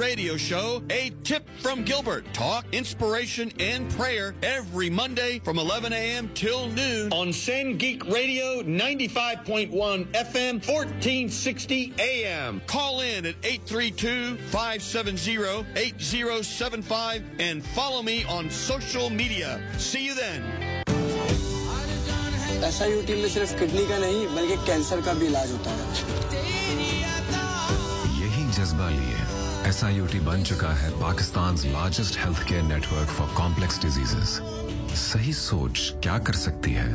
radio show, A Tip from Gilbert. Talk, inspiration, and prayer every Monday from 11 a.m. till noon on Send Geek Radio 95.1 FM, 1460 a.m. Call in at 832-570-8075 and follow me on social media. See you then. ऐसा UT में सिर्फ kidney का नहीं बल्कि cancer का भी इलाज होता है यही जज्बा लिए एस बन चुका है Pakistan largest health care network for complex diseases सही सोच क्या कर सकती है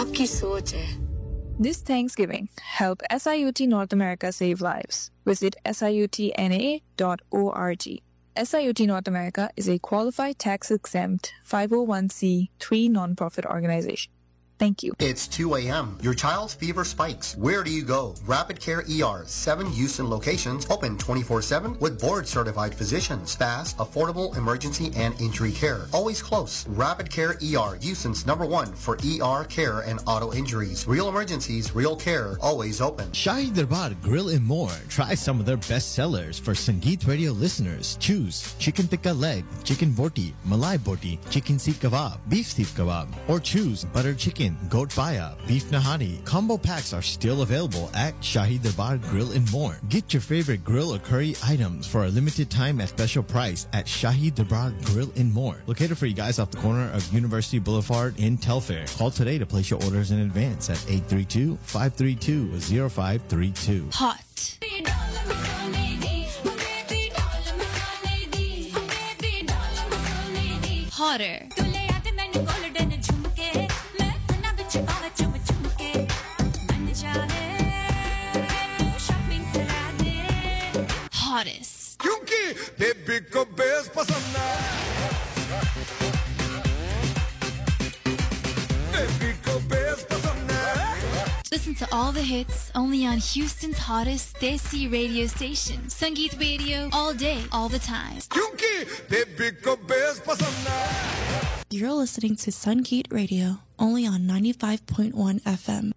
आपकी सोच है This Thanksgiving, help SIUT North America save lives. Visit siutna.org. SIUT North America is a qualified tax exempt 501c3 nonprofit organization. Thank you. It's 2 a.m. Your child's fever spikes. Where do you go? Rapid Care ER, seven Houston locations, open 24-7 with board-certified physicians. Fast, affordable emergency and injury care. Always close. Rapid Care ER, Houston's number one for ER care and auto injuries. Real emergencies, real care. Always open. Shahi Darbar Grill and More. Try some of their best sellers for Sangeet Radio listeners. Choose chicken tikka leg, chicken boti, malai boti, chicken seek kebab, beef seek kebab, or choose butter chicken, chicken, goat baya, beef nahani. Combo packs are still available at Shahi Darbar Grill and more. Get your favorite grill or curry items for a limited time at special price at Shahi Darbar Grill and more. Located for you guys off the corner of University Boulevard in Telfair. Call today to place your orders in advance at 832-532-0532. Hot. Hotter. hottest क्योंकि baby को bass पसंद है baby को bass पसंद है Listen to all the hits only on Houston's hottest Desi radio station, Sangeet Radio, all day, all the time. क्योंकि baby को bass पसंद है You're listening to Sungeet Radio, only on 95.1 FM.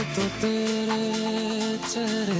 तो तेरे चेहरे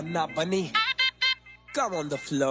बनना बनी come on the flow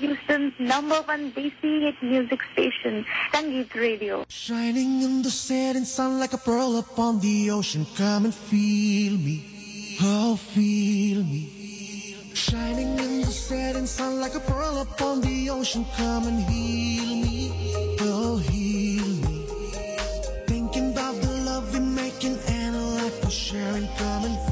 Houston's number one DC hit music station, Sangeet Radio. Shining in the setting sun like a pearl upon the ocean. Come and feel me, oh feel me. Shining in the setting sun like a pearl upon the ocean. Come and heal me, oh heal me. Thinking about the love we're making and a life we're sharing. Come and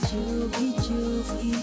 Jogi, Jogi,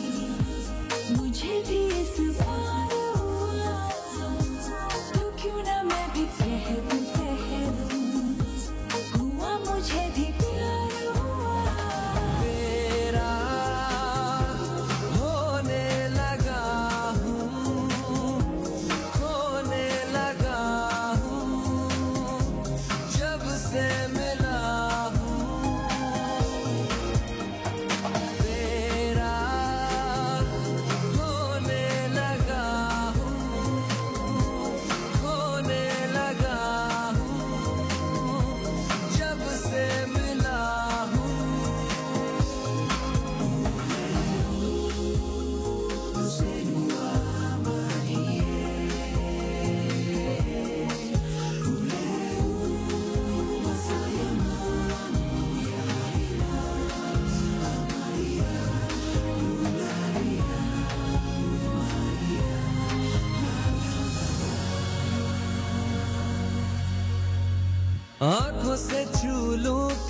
से छू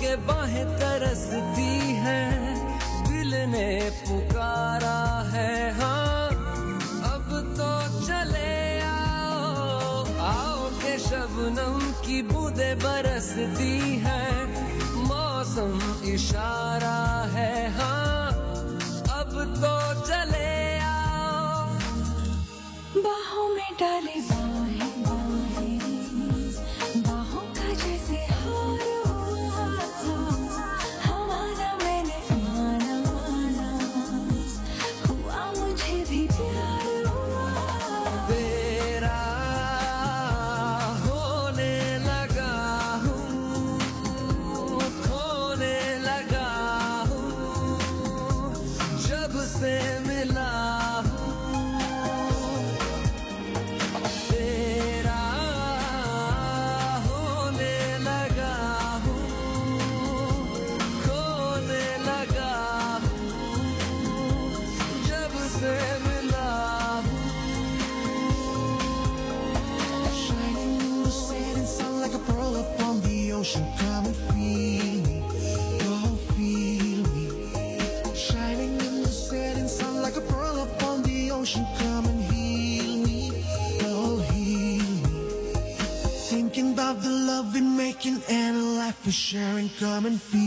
के बाहें तरसती haven't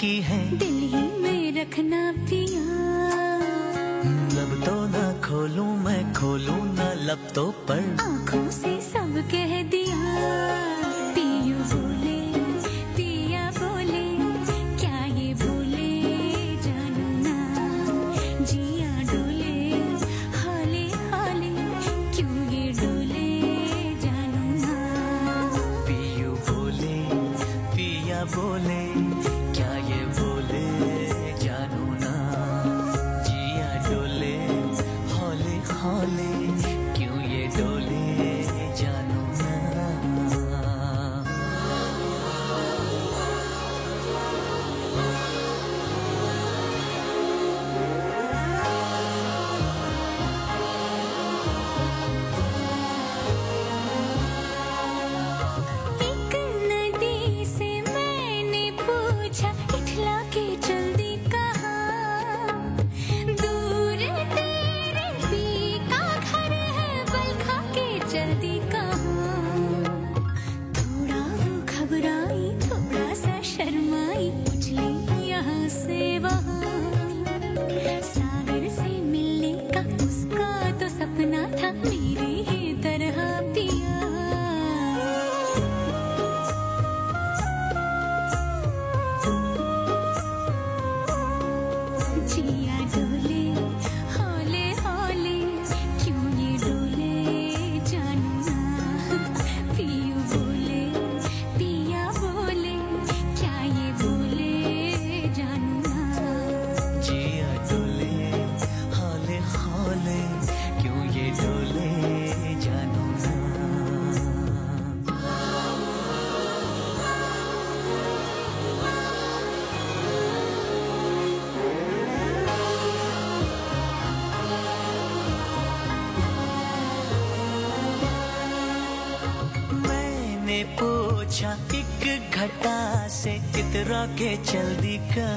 की है। से इतरा के चल दी का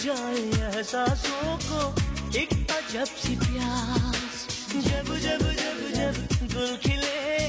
जाए एहसासों को एक अजब सी प्यास। जब जब जब जब गुल खिले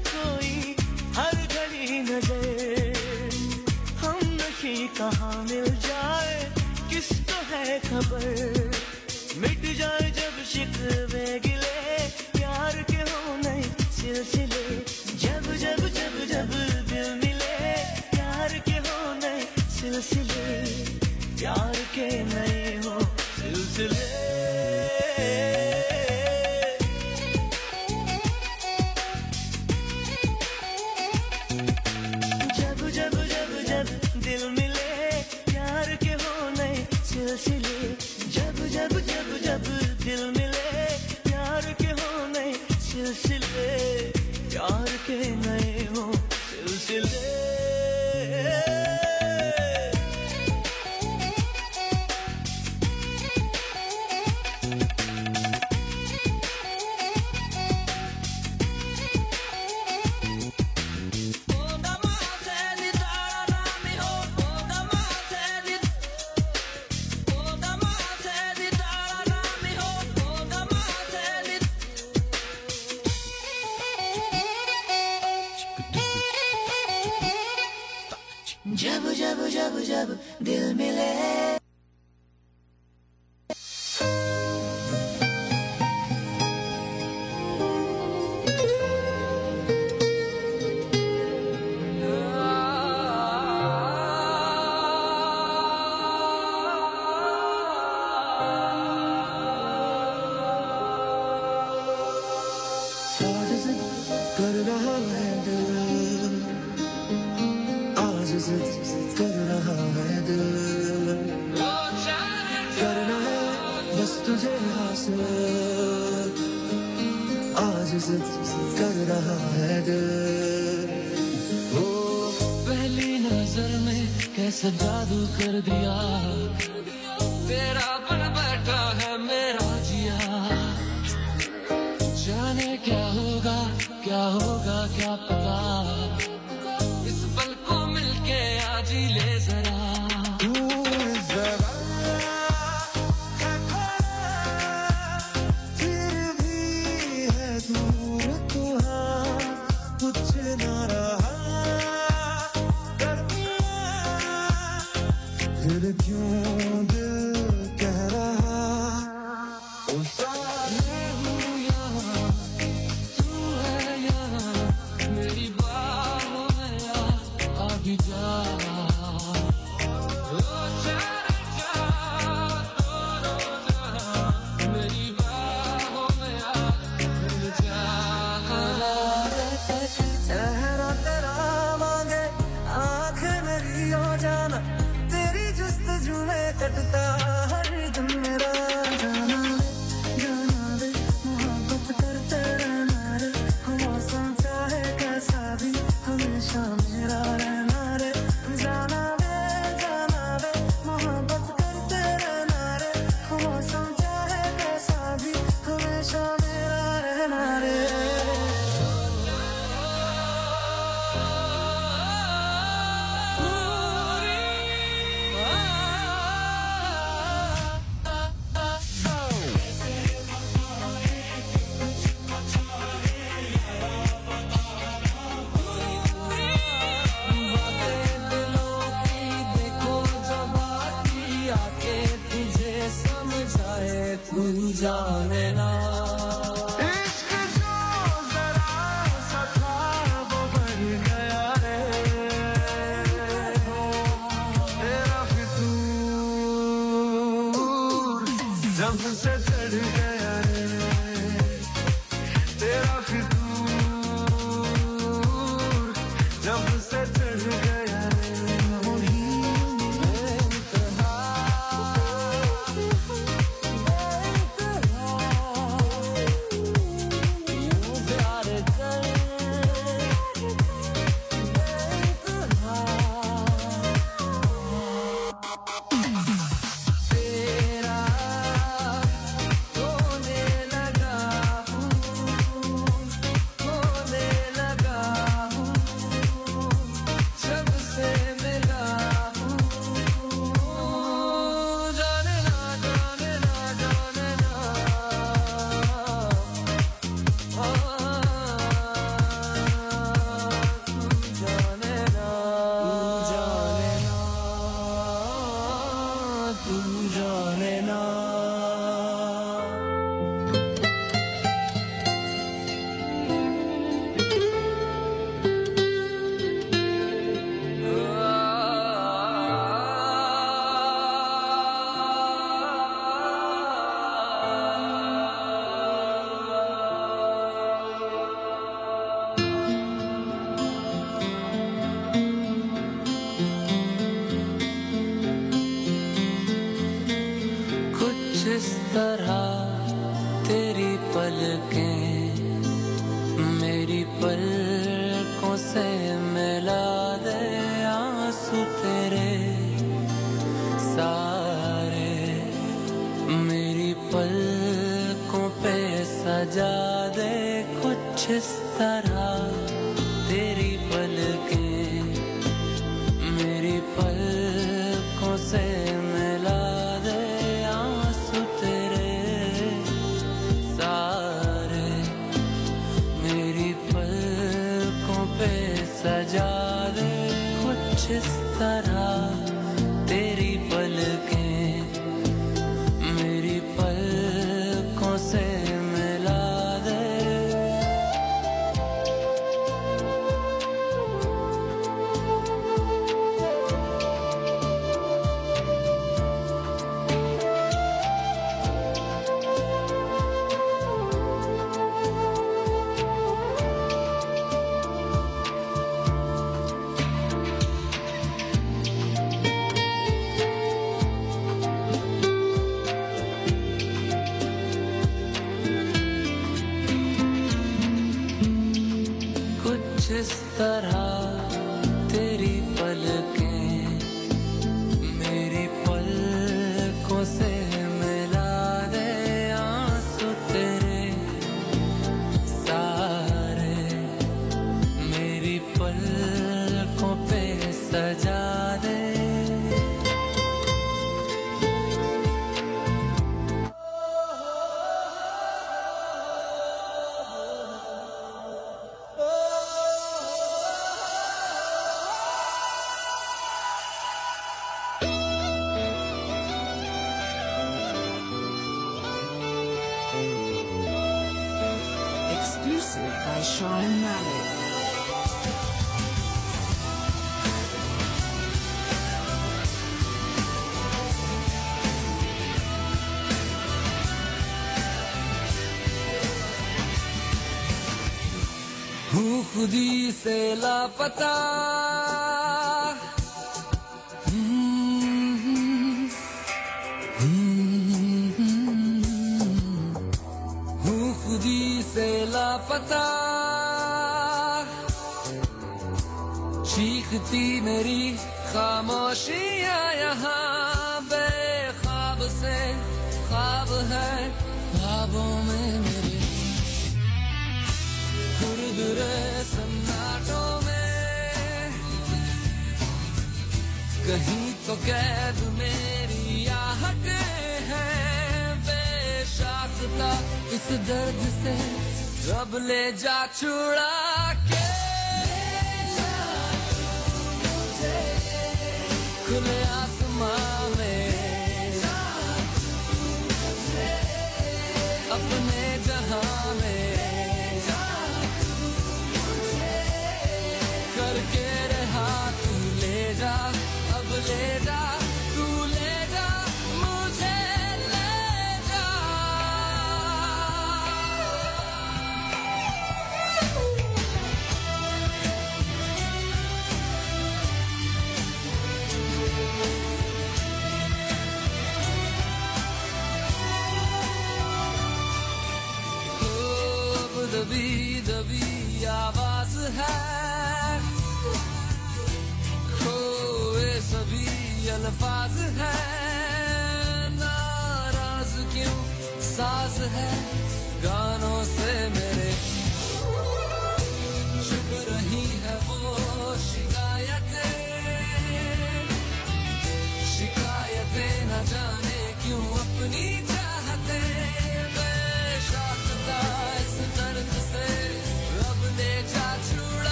खुदी से लापता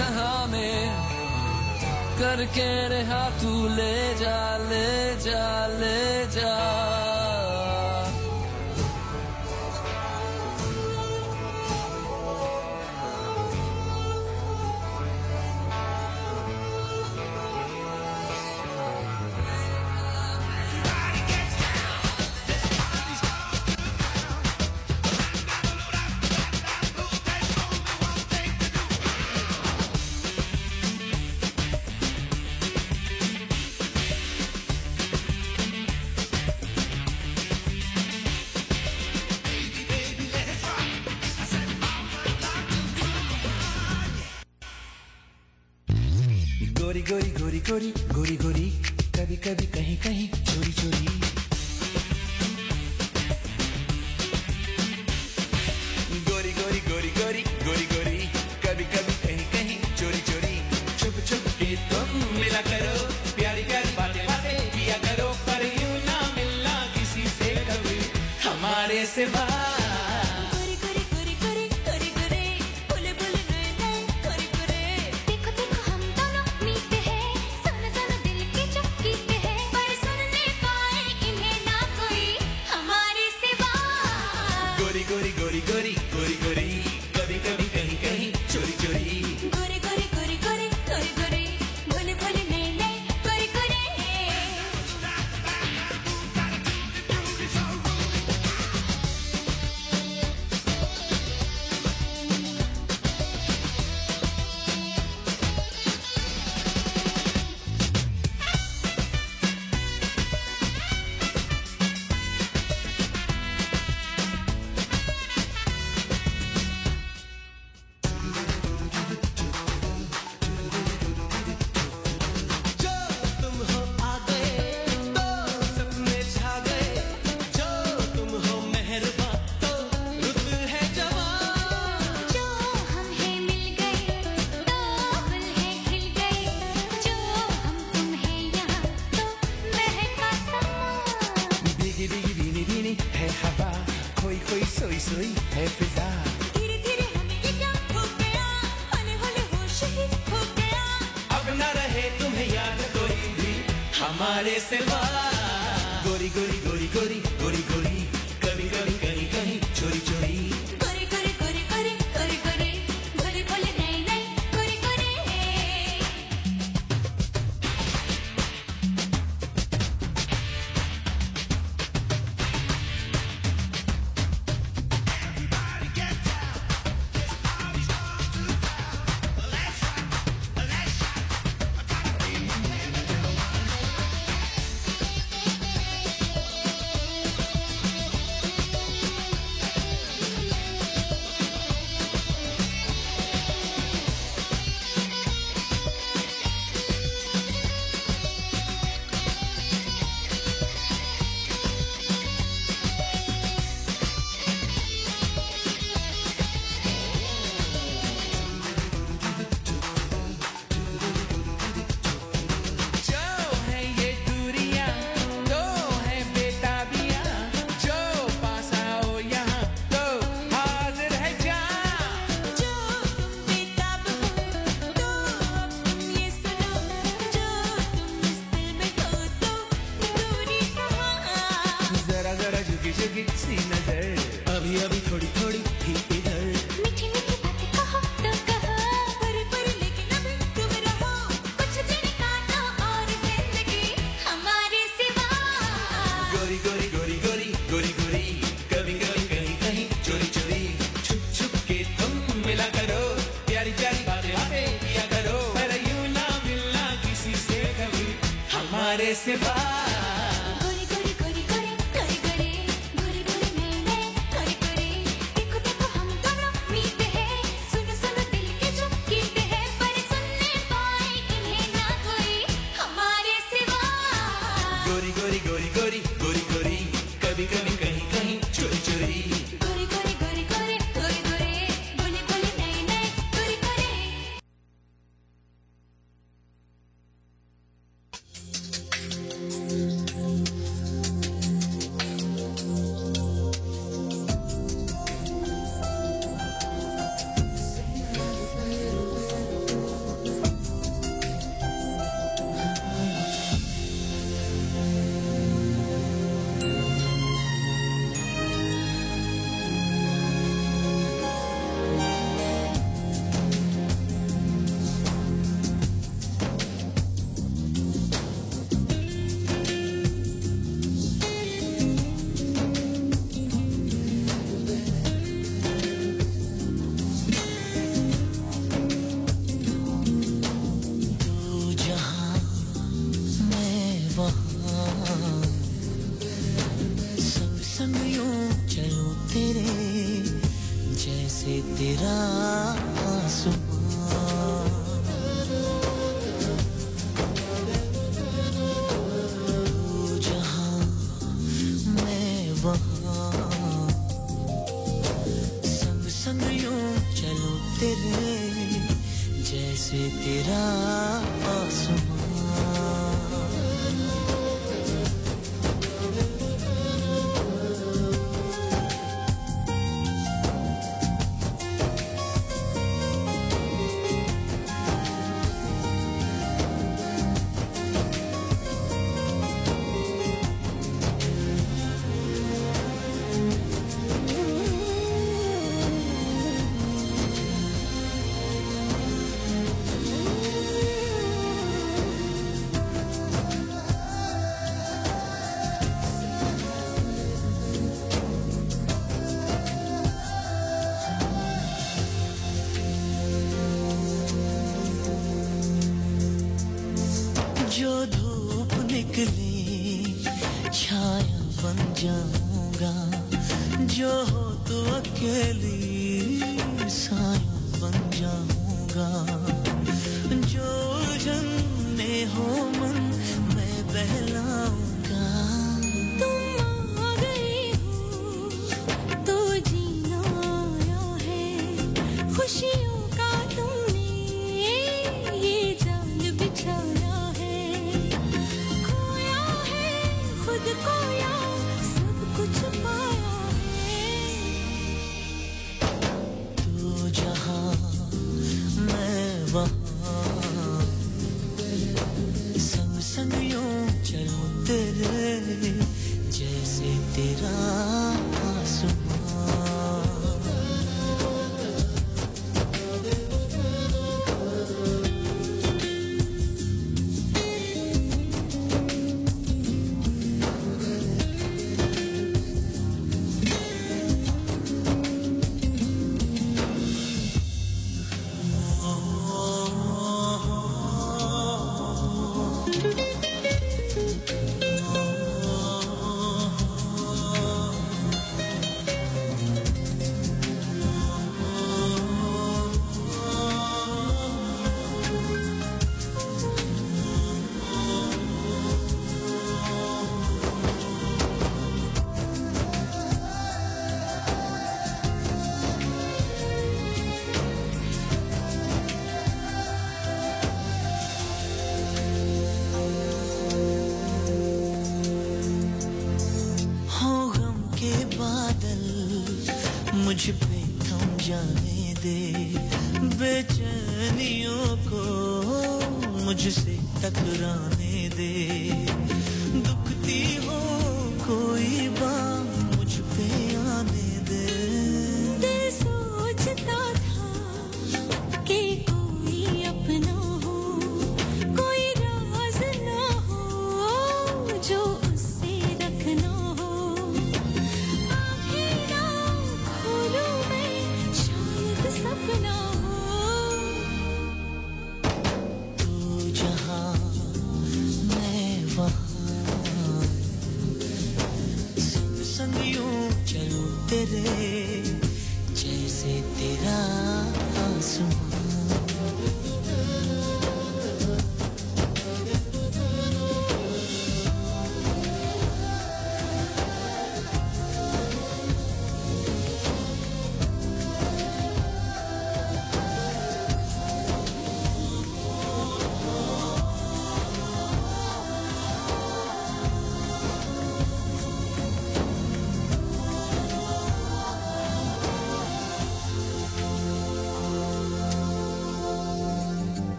अपने में करके रहा तू ले जा ले जा।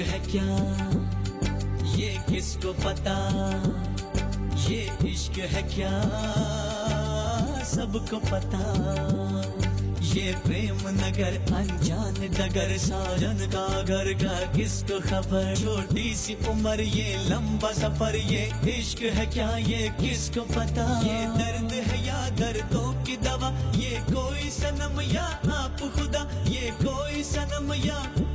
है क्या? ये किसको पता? ये इश्क है क्या? सबको पता। ये प्रेम नगर, अनजान डगर, साजन का घर का किसको खबर? छोटी सी उम्र, ये लंबा सफ़र, ये इश्क है क्या? ये किसको पता? ये दर्द है या दर्दों की दवा? ये कोई सनम या आप खुदा? ये कोई सनम या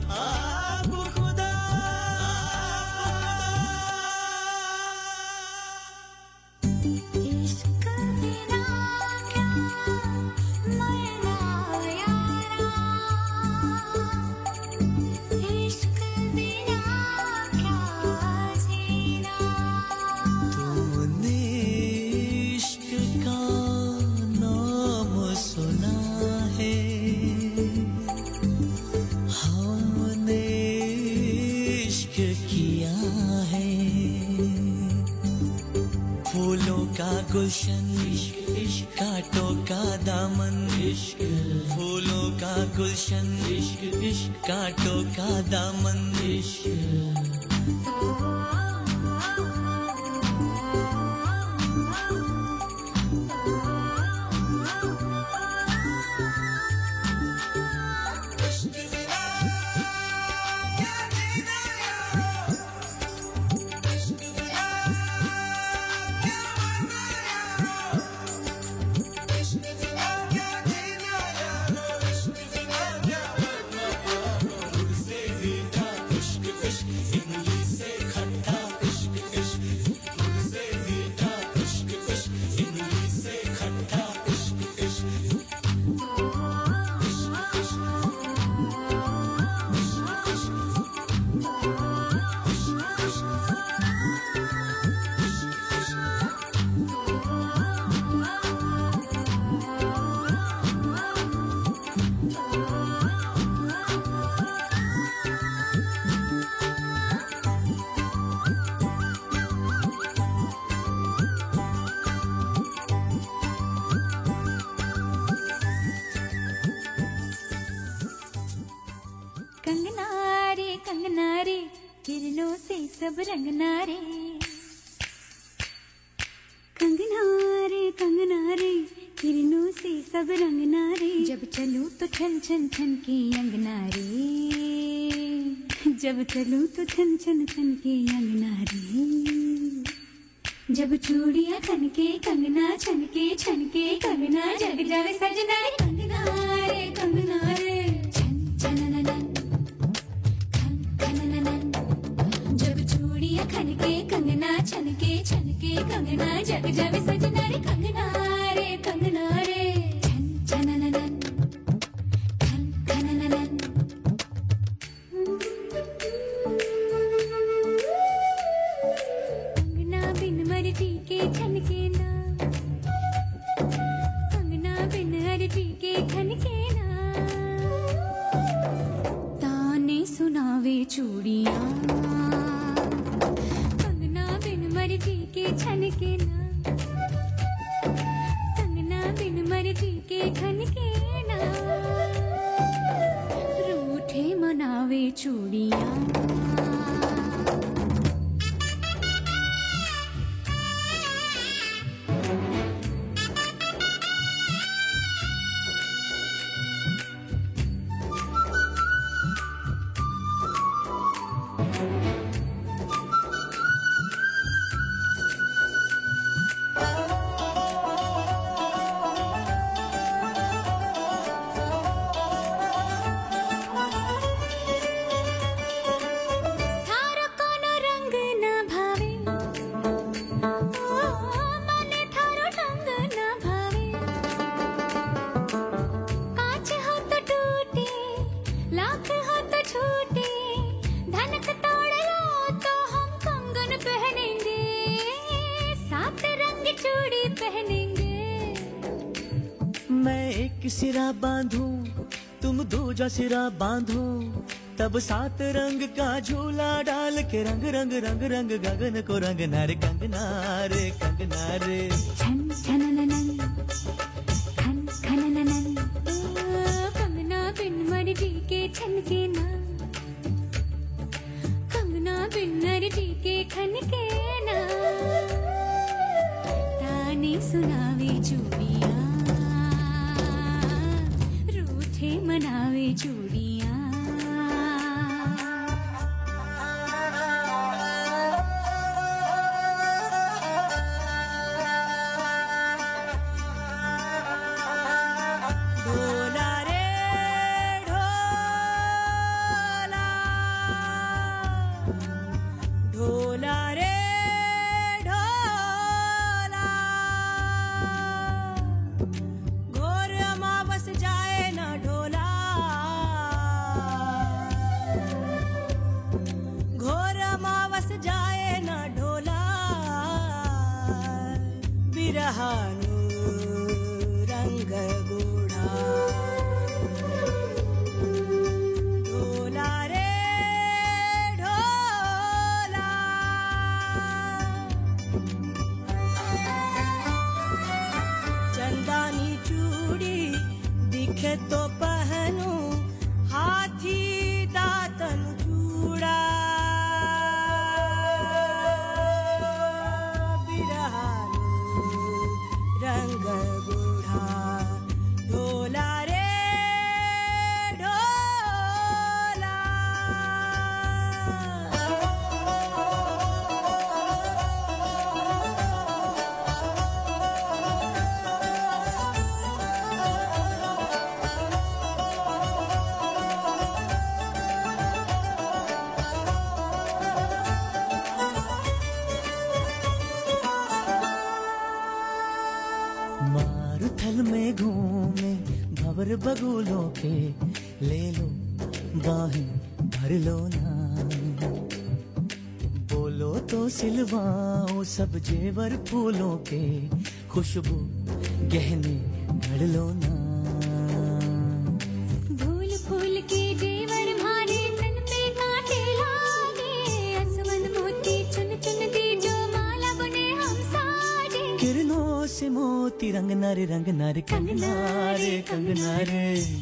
जब चलू तो छन छन छन के अंगना रे जब चूड़िया छन के कंगना छन के छन के कंगना, जग जावे सजना। पिंजरा बांधो, तब सात रंग का झूला डाल के रंग रंग रंग रंग, गगन को रंग नारे कंगना रे कंगना रे छन कंगना बिन मर के छन के ना। कंगना बिन मर जी के खन के ना। ताने सुनावे चूड़िया। beat बगुलों के ले लो बाहें भर लो ना। बोलो तो सिलवाओ सब जेवर फूलों के खुशबू गहने भर लो ना। फूल फूल के जेवर भारे तन पे कांटे लागे असमन मोती चुन चुन दी जो माला बने हम साजे। किरणों से मोती रंग नारे रंग नारे कंगना कंगना रे।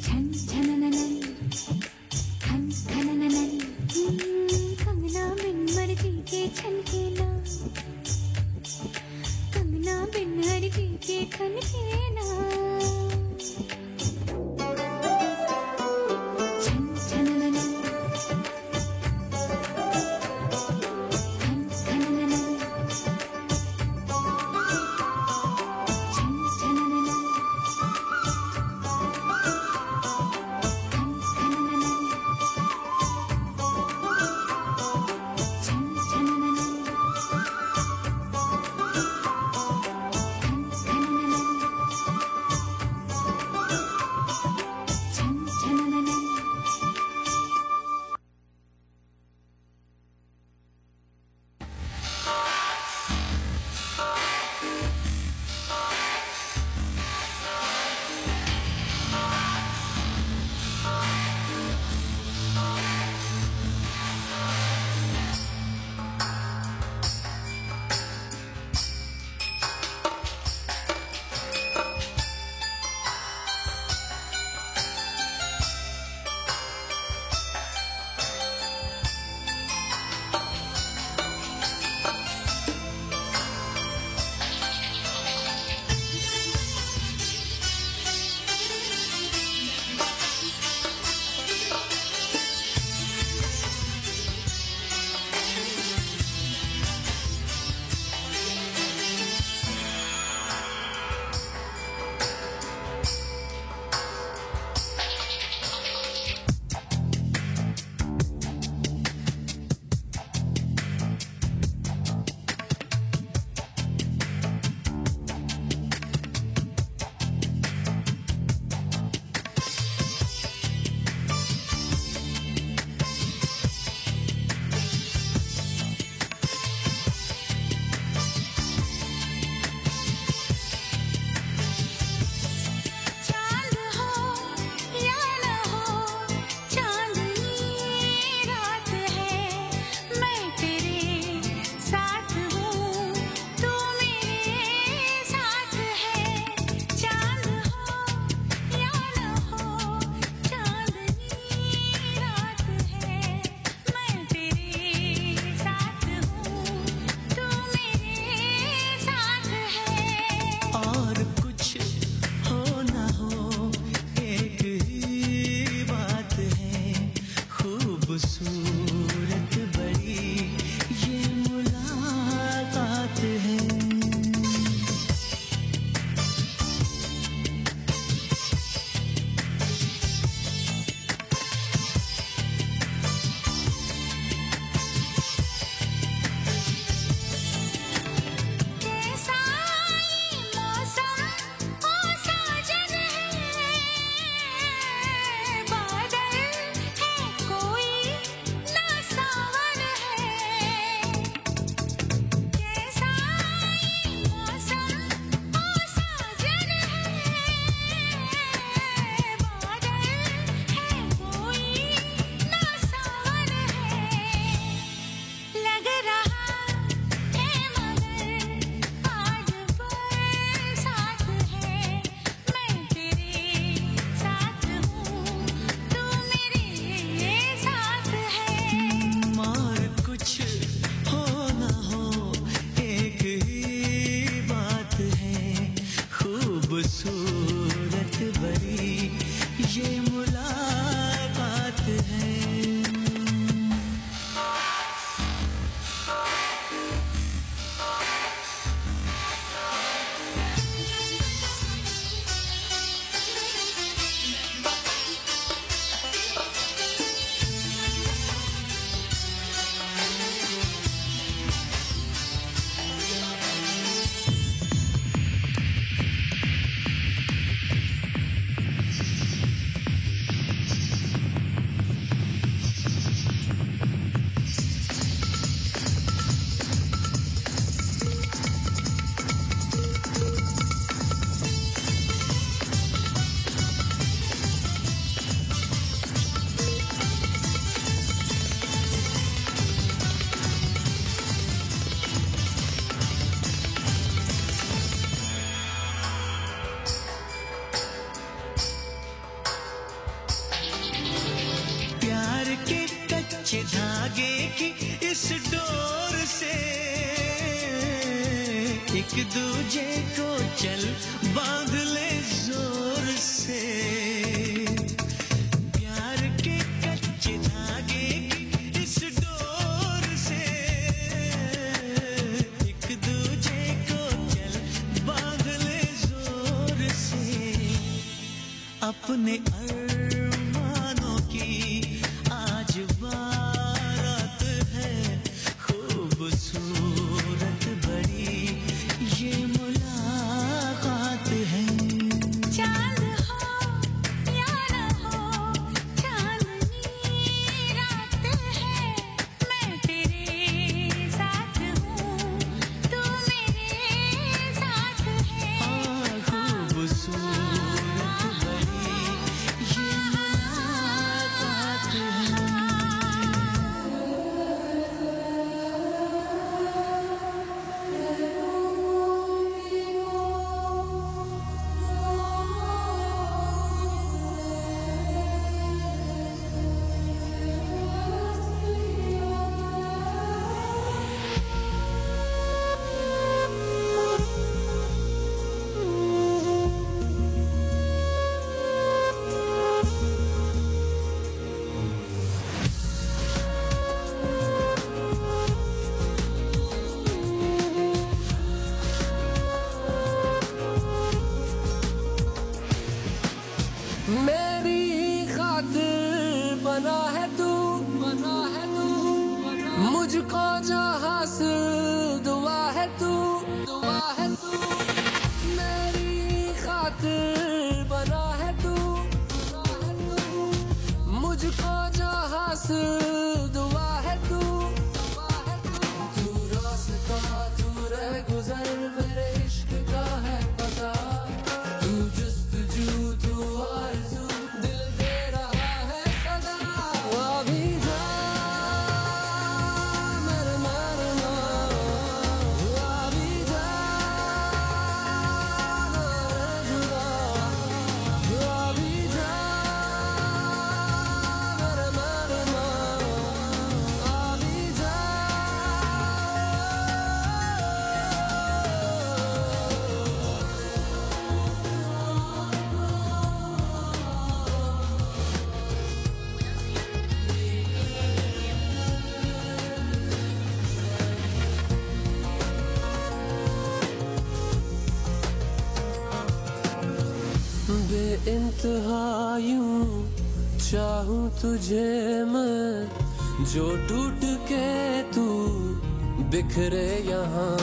को चल बाँध ले ज़ोर से। प्यार के कच्चे धागे इस डोर से। एक दूजे को चल बाँध ले ज़ोर से। अपने तुझे मैं जो टूट के तू बिखरे यहाँ।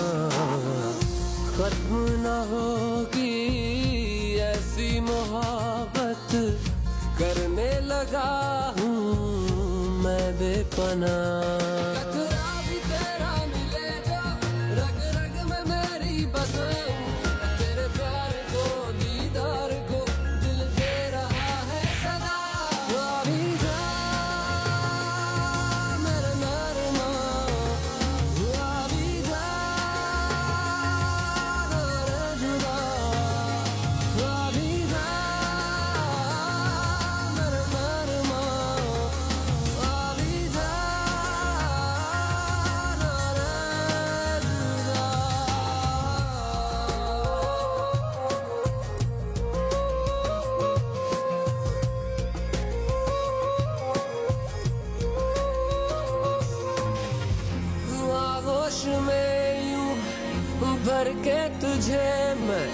के तुझे मैं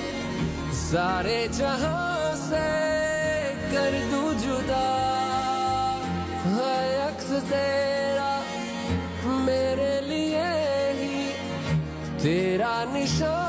सारे जहाँ से कर दू जुदा। है अक्स तेरा मेरे लिए ही, तेरा निशान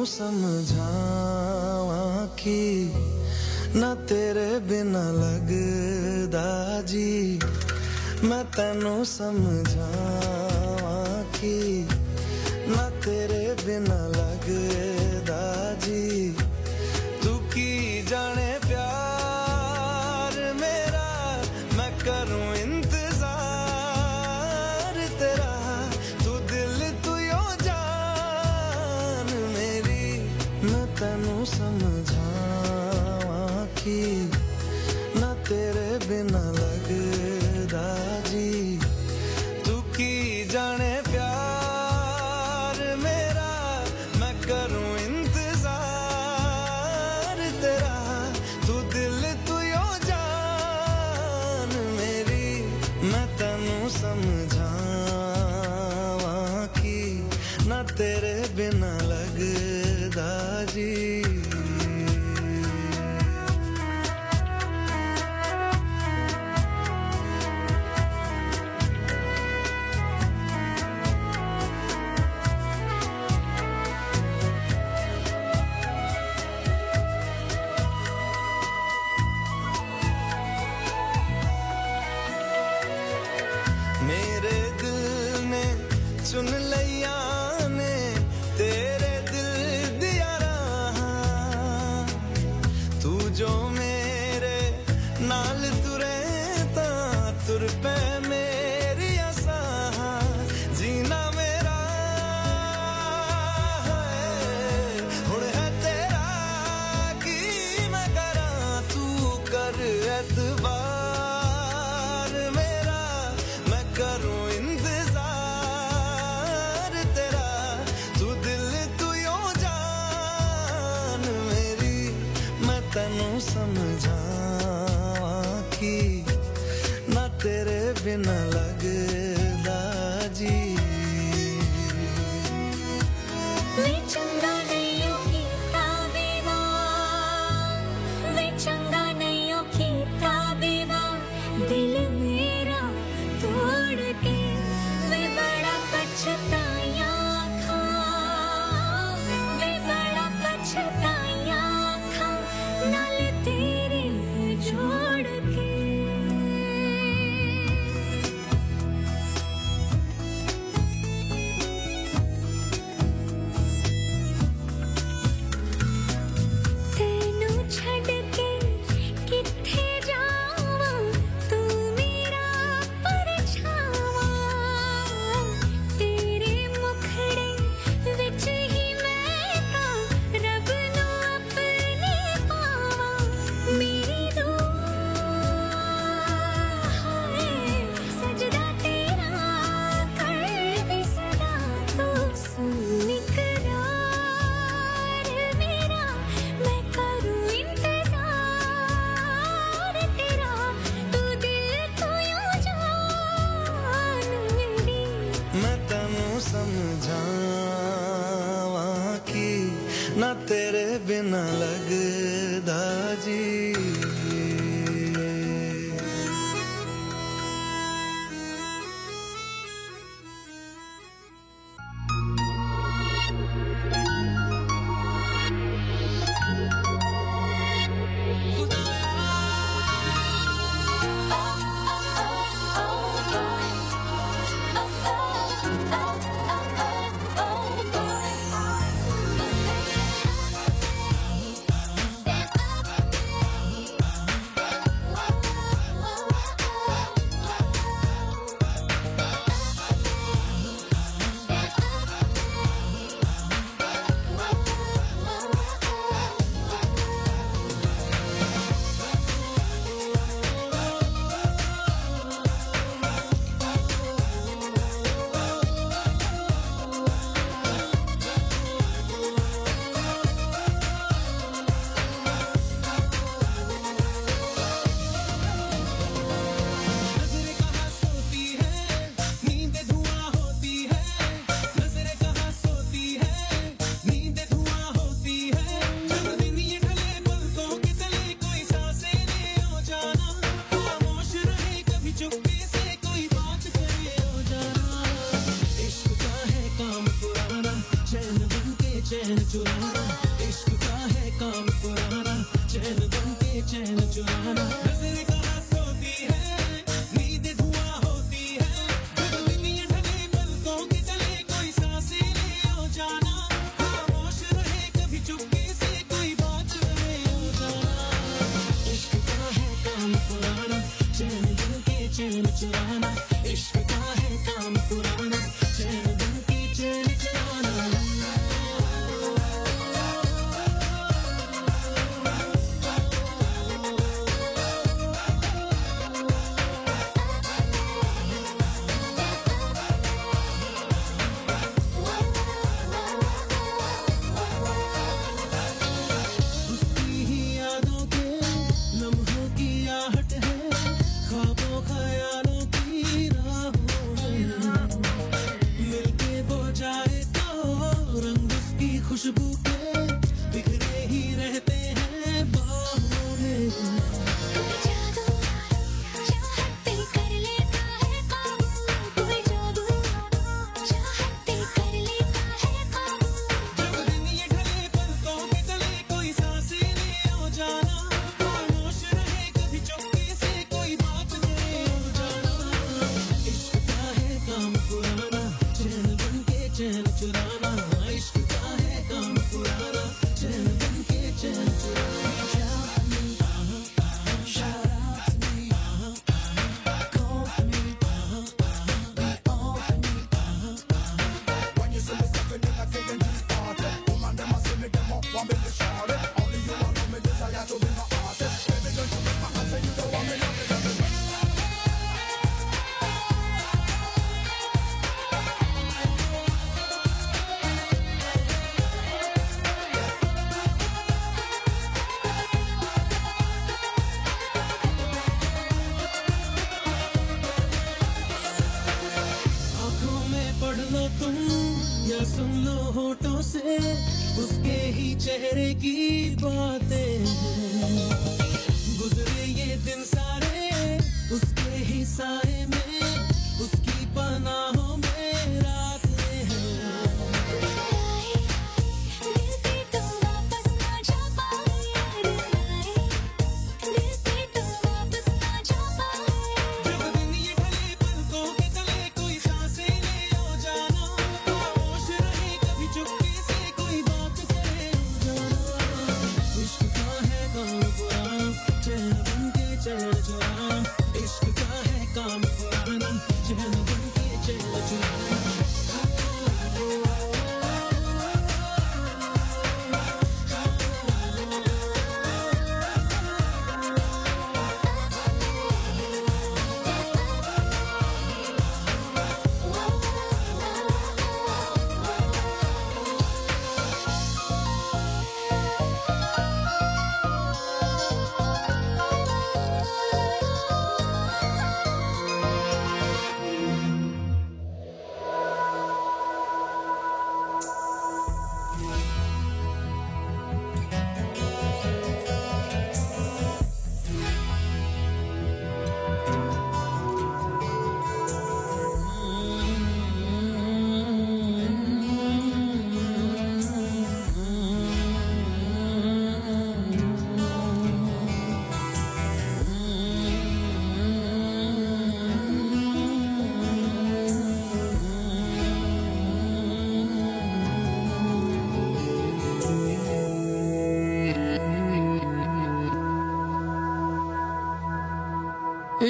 यूँ समझावा कि ना तेरे बिना लगदा जी। मैं तेनू समझ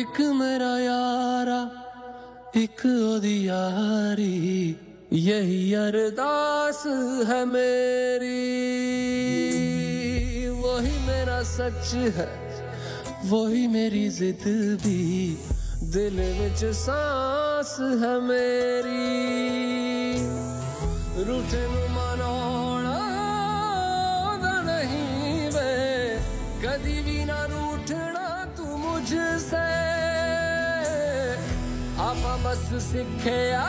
एक मेरा यारा, एक यारी यही अरदास है मेरी। वही मेरा सच है, वही मेरी जिद भी, दिल में सांस है मेरी। रूठे नु नहीं वे, कदी भी ना रूठना तू मुझसे। मस ਸਿੱਖਿਆ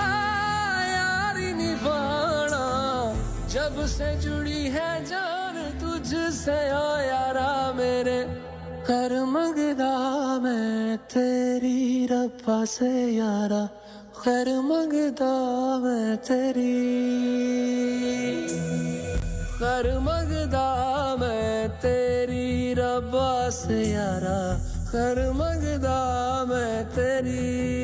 ਯਾਰੀ ਨਿਭਾਣਾ ਜਬ ਸੇ ਜੁੜੀ ਹੈ ਜਾਨ ਤੁਝ ਸੇ ਓ ਯਾਰਾ ਮੇਰੇ कर मंगदा मैं तेरी रब्बा से यारा। कर मंगदा मैं तेरी। कर मंगदा मैं तेरी रब्बा से यारा। कर मंगदा मैं तेरी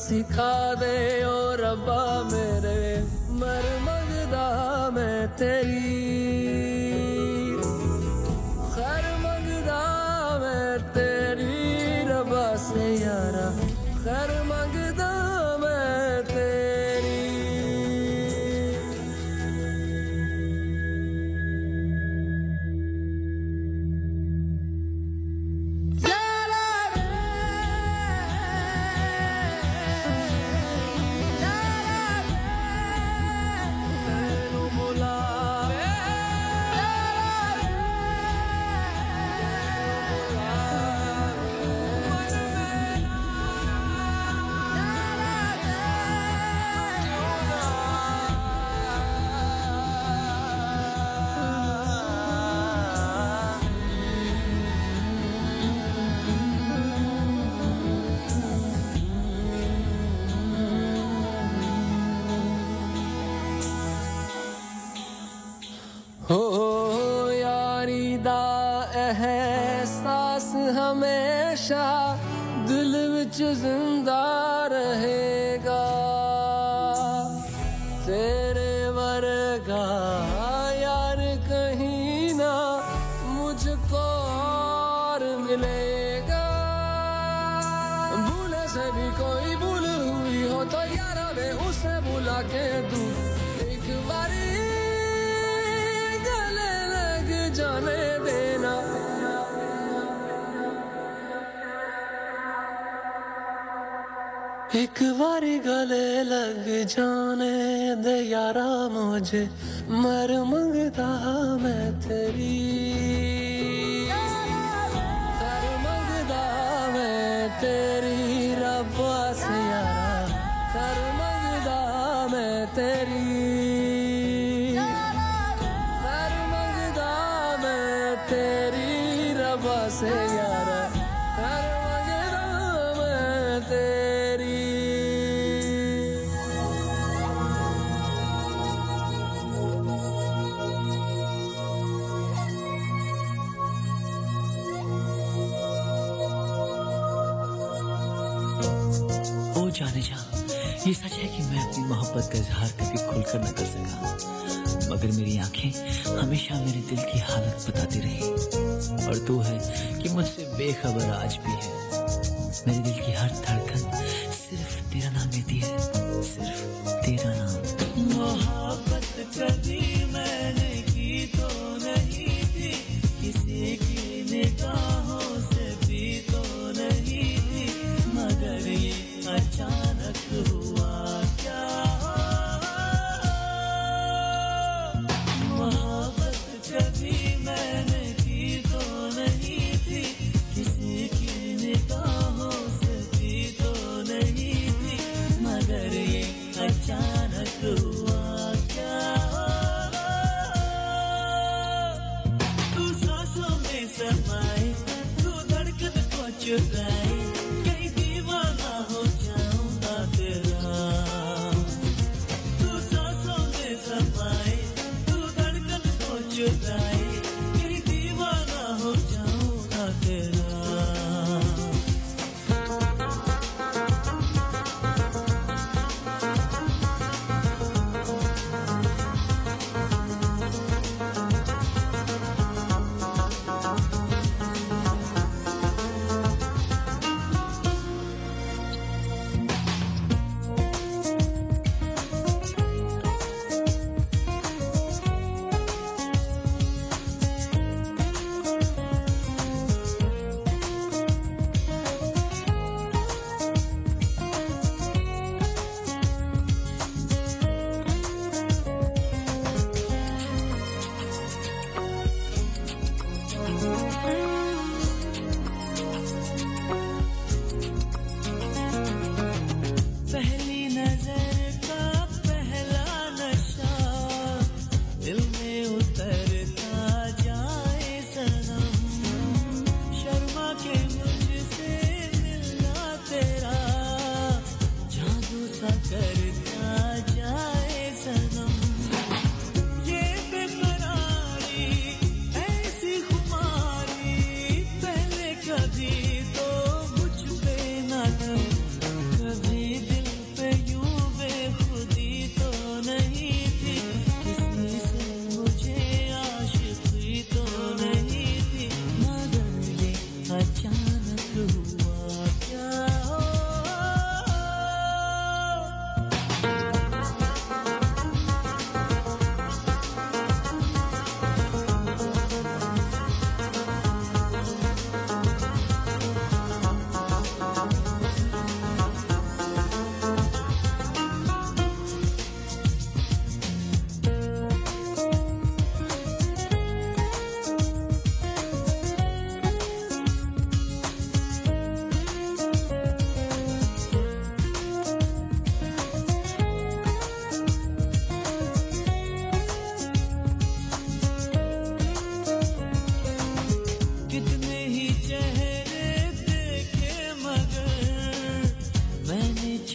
सिखा दे ओ रब्बा मेरे मर मगदा मैं तेरी एक बारी गले लग जाने दे यारा मुझे, मर मंगता हाँ मैं तेरी। मर मंगता हाँ मैं तेरी रब्बा से तेरी। कर मंगता हाँ मैं तेरी से यारा। ये सच है कि मैं अपनी मोहब्बत का इजहार कभी खुलकर न कर सका। मगर मेरी आँखें हमेशा मेरे दिल की हालत बताती रही। और तू है कि मुझसे बेखबर आज भी है। मेरे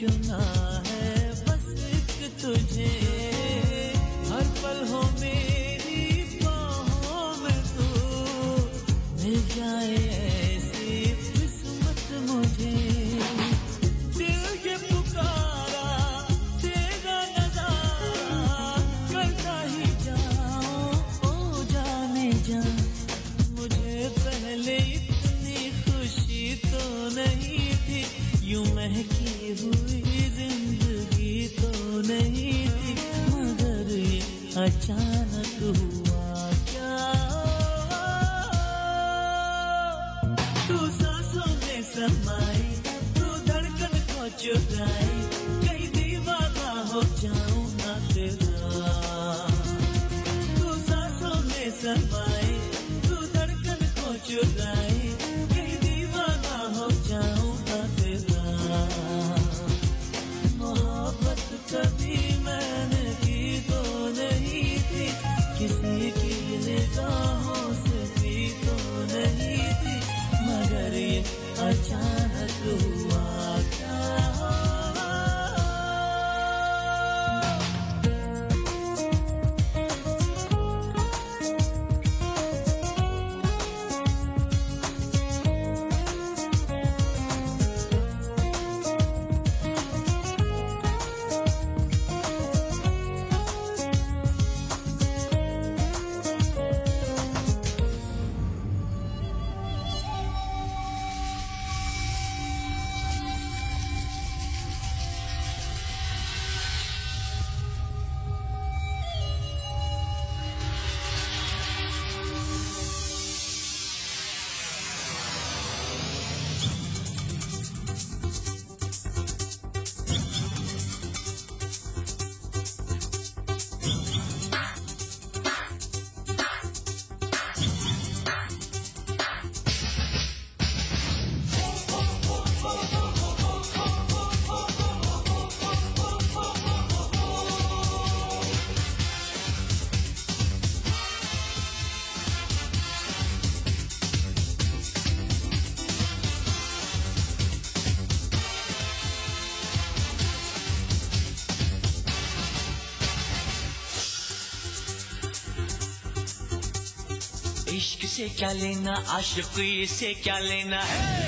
चुना से क्या लेना आशिकी से क्या लेना? है